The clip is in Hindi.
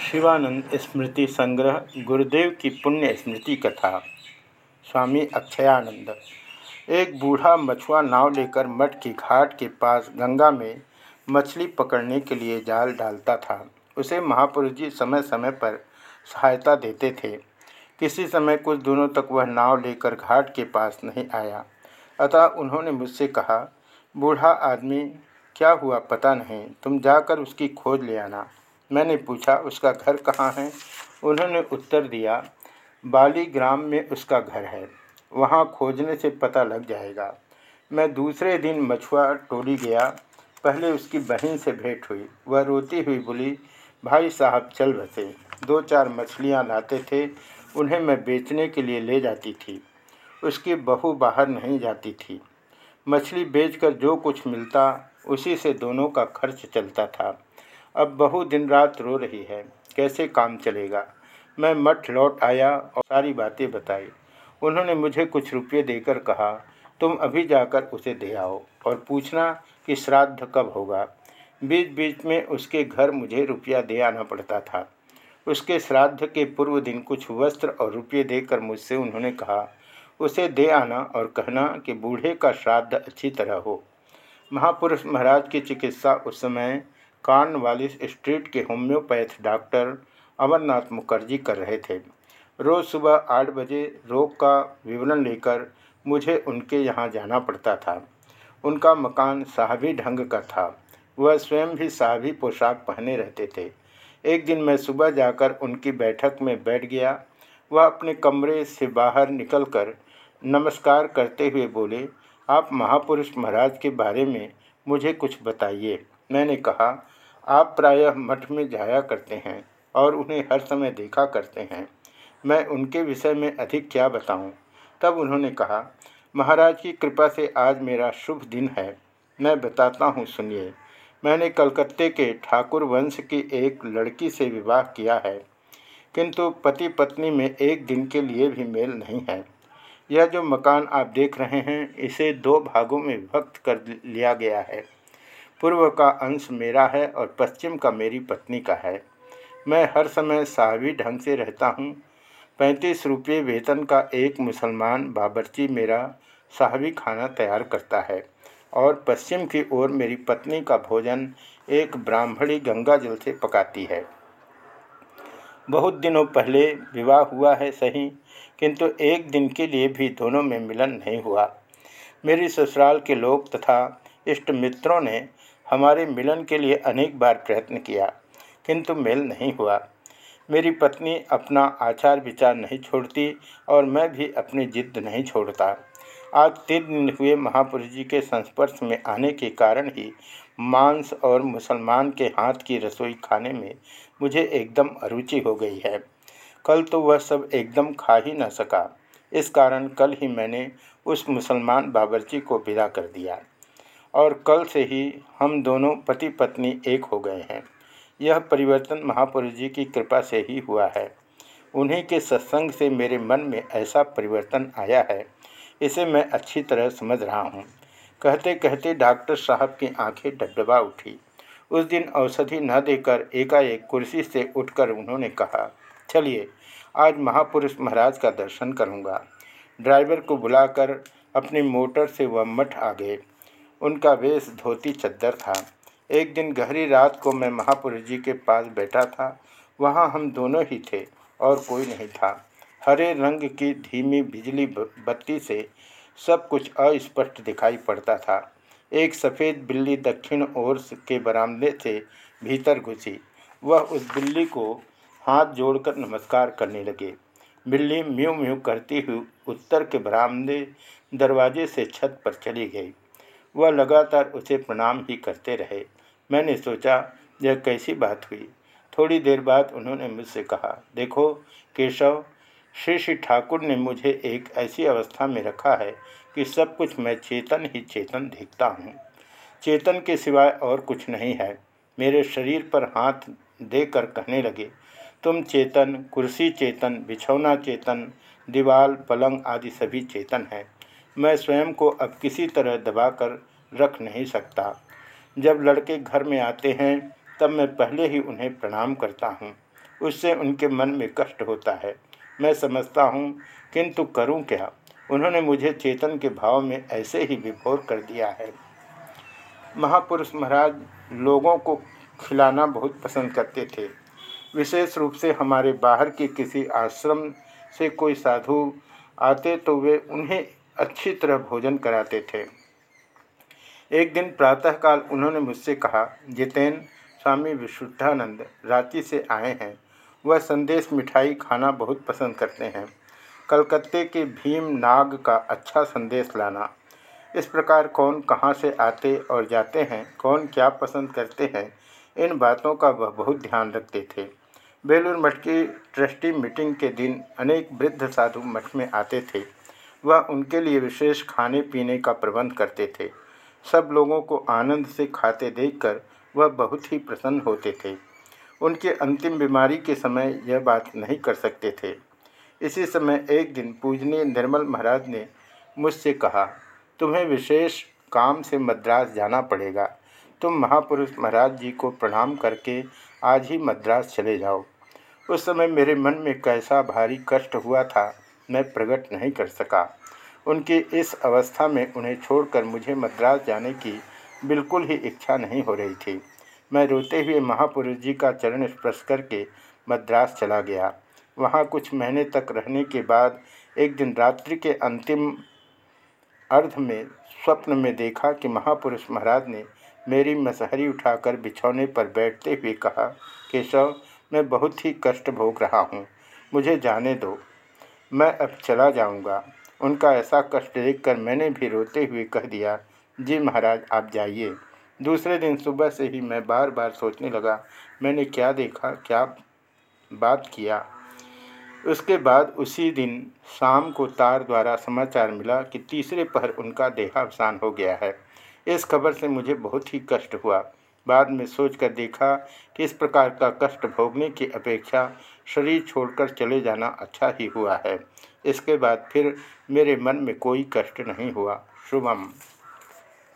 शिवानंद स्मृति संग्रह, गुरुदेव की पुण्य स्मृति कथा। स्वामी अक्षयानंद। एक बूढ़ा मछुआ नाव लेकर मठ की घाट के पास गंगा में मछली पकड़ने के लिए जाल डालता था। उसे महापुरुष जी समय समय पर सहायता देते थे। किसी समय कुछ दिनों तक वह नाव लेकर घाट के पास नहीं आया। अतः उन्होंने मुझसे कहा, बूढ़ा आदमी, क्या हुआ पता नहीं। तुम जाकर उसकी खोज ले आना। मैंने पूछा, उसका घर कहाँ है? उन्होंने उत्तर दिया, बाली ग्राम में उसका घर है। वहाँ खोजने से पता लग जाएगा। मैं दूसरे दिन मछुआ टोली गया। पहले उसकी बहन से भेंट हुई। वह रोती हुई बोली, भाई साहब, चल बसे। दो चार मछलियाँ लाते थे, उन्हें मैं बेचने के लिए ले जाती थी। उसकी बहू बाहर नहीं जाती थी। मछली बेचकर जो कुछ मिलता, उसी से दोनों का खर्च चलता था। अब बहु दिन रात रो रही है। कैसे काम चलेगा? मैं मठ लौट आया और सारी बातें बताई। उन्होंने मुझे कुछ रुपये देकर कहा, तुम अभी जाकर उसे दे आओ और पूछना कि श्राद्ध कब होगा। बीच बीच में उसके घर मुझे रुपया दे आना पड़ता था। उसके श्राद्ध के पूर्व दिन कुछ वस्त्र और रुपये देकर मुझसे उन्होंने कहा, उसे दे आना और कहना कि बूढ़े का श्राद्ध अच्छी तरह हो। महापुरुष महाराज की चिकित्सा उस समय कार्नवालिस स्ट्रीट के होम्योपैथ डॉक्टर अमरनाथ मुखर्जी कर रहे थे। रोज़ सुबह आठ बजे रोग का विवरण लेकर मुझे उनके यहाँ जाना पड़ता था। उनका मकान साहबी ढंग का था। वह स्वयं भी साहबी पोशाक पहने रहते थे। एक दिन मैं सुबह जाकर उनकी बैठक में बैठ गया। वह अपने कमरे से बाहर निकलकर नमस्कार करते हुए बोले, आप महापुरुष महाराज के बारे में मुझे कुछ बताइए। मैंने कहा आप प्रायः मठ में जाया करते हैं और उन्हें हर समय देखा करते हैं। मैं उनके विषय में अधिक क्या बताऊँ? तब उन्होंने कहा, महाराज की कृपा से आज मेरा शुभ दिन है। मैं बताता हूँ, सुनिए। मैंने कलकत्ते के ठाकुर वंश की एक लड़की से विवाह किया है, किंतु पति पत्नी में एक दिन के लिए भी मेल नहीं है। यह जो मकान आप देख रहे हैं, इसे दो भागों में विभक्त कर लिया गया है। पूर्व का अंश मेरा है और पश्चिम का मेरी पत्नी का है। मैं हर समय साहवी ढंग से रहता हूँ। पैंतीस रुपये वेतन का एक मुसलमान बाबरची मेरा साहवी खाना तैयार करता है और पश्चिम की ओर मेरी पत्नी का भोजन एक ब्राह्मणी गंगा जल से पकाती है। बहुत दिनों पहले विवाह हुआ है सही, किंतु एक दिन के लिए भी दोनों में मिलन नहीं हुआ। मेरी ससुराल के लोग तथा इष्ट मित्रों ने हमारे मिलन के लिए अनेक बार प्रयत्न किया, किंतु मेल नहीं हुआ। मेरी पत्नी अपना आचार विचार नहीं छोड़ती और मैं भी अपनी जिद नहीं छोड़ता। आज तीन दिन हुए महापुरुष जी के संस्पर्श में आने के कारण ही मांस और मुसलमान के हाथ की रसोई खाने में मुझे एकदम अरुचि हो गई है। कल तो वह सब एकदम खा ही न सका। इस कारण कल ही मैंने उस मुसलमान बाबरची को विदा कर दिया। और कल से ही हम दोनों पति पत्नी एक हो गए हैं। यह परिवर्तन महापुरुष जी की कृपा से ही हुआ है। उन्हीं के सत्संग से मेरे मन में ऐसा परिवर्तन आया है। इसे मैं अच्छी तरह समझ रहा हूँ। कहते कहते डॉक्टर साहब की आँखें डबडबा उठी। उस दिन औषधि न देकर एकाएक कुर्सी से उठकर उन्होंने कहा, चलिए, आज महापुरुष महाराज का दर्शन करूँगा। ड्राइवर को बुलाकर अपनी मोटर से वह मठ आ गए। उनका वेश धोती चद्दर था। एक दिन गहरी रात को मैं महापुरुष जी के पास बैठा था। वहाँ हम दोनों ही थे और कोई नहीं था। हरे रंग की धीमी बिजली बत्ती से सब कुछ अस्पष्ट दिखाई पड़ता था। एक सफ़ेद बिल्ली दक्षिण ओर के बरामदे से भीतर घुसी। वह उस बिल्ली को हाथ जोड़कर नमस्कार करने लगे। बिल्ली म्यू म्यू करती हुई उत्तर के बरामदे दरवाजे से छत पर चली गई। वह लगातार उसे प्रणाम ही करते रहे। मैंने सोचा, यह कैसी बात हुई? थोड़ी देर बाद उन्होंने मुझसे कहा, देखो, केशव, श्री श्री ठाकुर ने मुझे एक ऐसी अवस्था में रखा है कि सब कुछ मैं चेतन ही चेतन देखता हूँ। चेतन के सिवाय और कुछ नहीं है। मेरे शरीर पर हाथ देकर कहने लगे, तुम चेतन, कुर्सी चेतन, बिछौना चेतन, दीवाल, पलंग आदि सभी चेतन है। मैं स्वयं को अब किसी तरह दबाकर रख नहीं सकता। जब लड़के घर में आते हैं, तब मैं पहले ही उन्हें प्रणाम करता हूँ। उससे उनके मन में कष्ट होता है। मैं समझता हूँ, किंतु करूँ क्या? उन्होंने मुझे चेतन के भाव में ऐसे ही विभोर कर दिया है। महापुरुष महाराज लोगों को खिलाना बहुत पसंद करते थे। विशेष रूप से हमारे बाहर के किसी आश्रम से कोई साधु आते तो वे उन्हें अच्छी तरह भोजन कराते थे। एक दिन प्रातःकाल उन्होंने मुझसे कहा, जितेन, स्वामी विशुद्धानंद रांची से आए हैं। वह संदेश मिठाई खाना बहुत पसंद करते हैं। कलकत्ते के भीम नाग का अच्छा संदेश लाना। इस प्रकार कौन कहाँ से आते और जाते हैं, कौन क्या पसंद करते हैं, इन बातों का वह बहुत ध्यान रखते थे। बेलूर मठ की ट्रस्टी मीटिंग के दिन अनेक वृद्ध साधु मठ में आते थे। वह उनके लिए विशेष खाने पीने का प्रबंध करते थे। सब लोगों को आनंद से खाते देखकर वह बहुत ही प्रसन्न होते थे। उनके अंतिम बीमारी के समय यह बात नहीं कर सकते थे। इसी समय एक दिन पूजनीय निर्मल महाराज ने मुझसे कहा, तुम्हें विशेष काम से मद्रास जाना पड़ेगा। तुम महापुरुष महाराज जी को प्रणाम करके आज ही मद्रास चले जाओ। उस समय मेरे मन में कैसा भारी कष्ट हुआ था मैं प्रकट नहीं कर सका। उनकी इस अवस्था में उन्हें छोड़कर मुझे मद्रास जाने की बिल्कुल ही इच्छा नहीं हो रही थी। मैं रोते हुए महापुरुष जी का चरण स्पर्श करके मद्रास चला गया। वहाँ कुछ महीने तक रहने के बाद एक दिन रात्रि के अंतिम अर्ध में स्वप्न में देखा कि महापुरुष महाराज ने मेरी मसहरी उठाकर बिछौने पर बैठते हुए कहा, केशव, मैं बहुत ही कष्ट भोग रहा हूँ। मुझे जाने दो। मैं अब चला जाऊँगा। उनका ऐसा कष्ट देखकर मैंने भी रोते हुए कह दिया, जी महाराज, आप जाइए। दूसरे दिन सुबह से ही मैं बार बार सोचने लगा, मैंने क्या देखा, क्या बात किया। उसके बाद उसी दिन शाम को तार द्वारा समाचार मिला कि तीसरे पहर उनका देहावसान हो गया है। इस खबर से मुझे बहुत ही कष्ट हुआ। बाद में सोचकर देखा कि इस प्रकार का कष्ट भोगने की अपेक्षा शरीर छोड़कर चले जाना अच्छा ही हुआ है। इसके बाद फिर मेरे मन में कोई कष्ट नहीं हुआ। शुभम